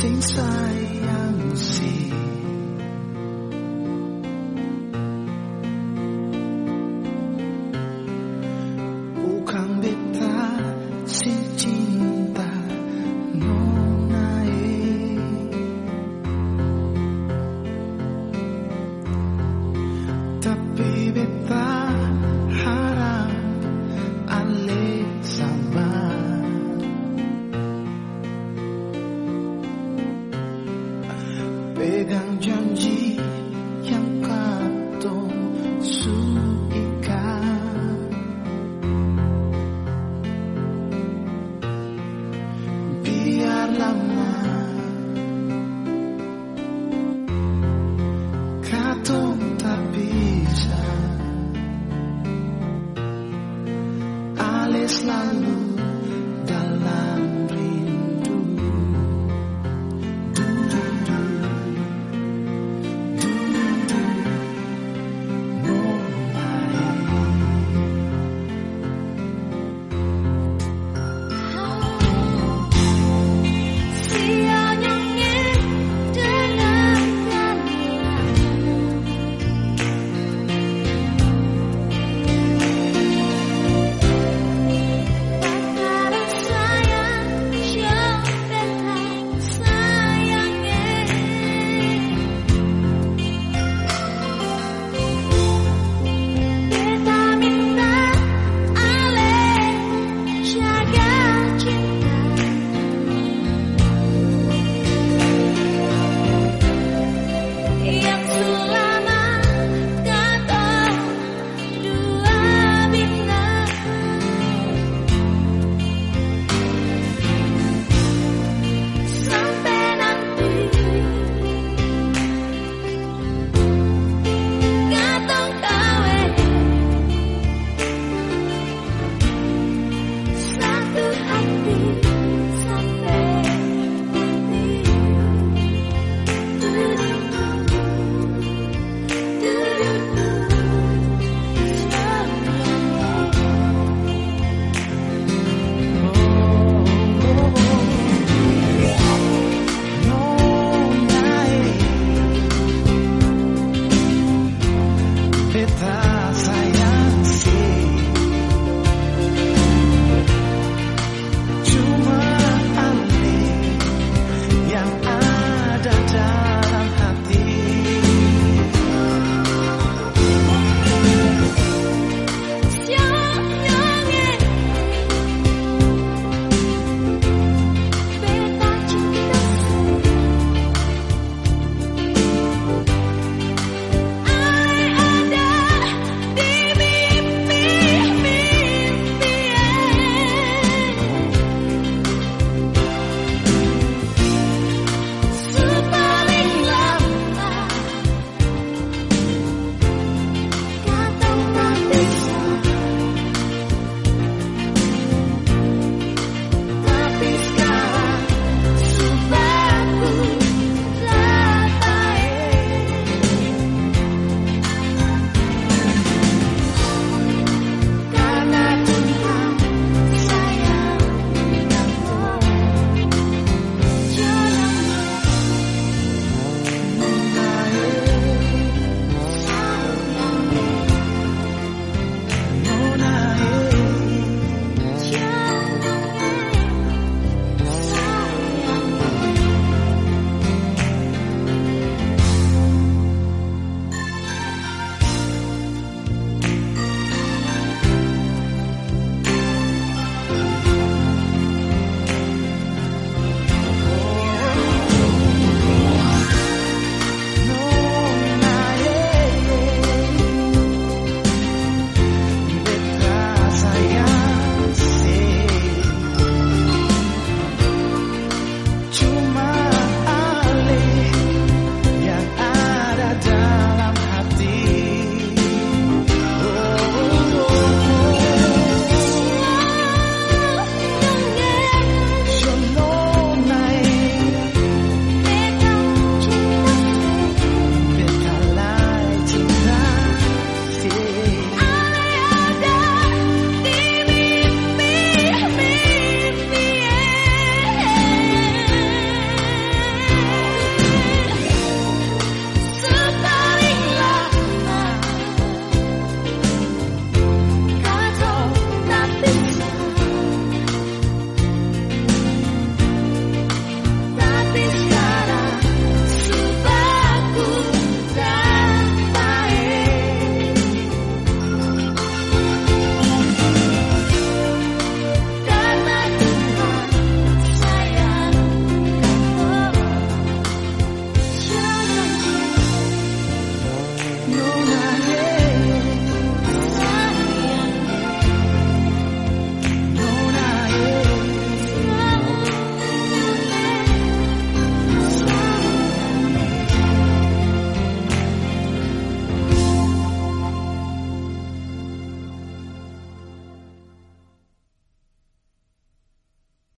since I pegang janji yang kau suikan biar lama kau tak bisa. Alis lalu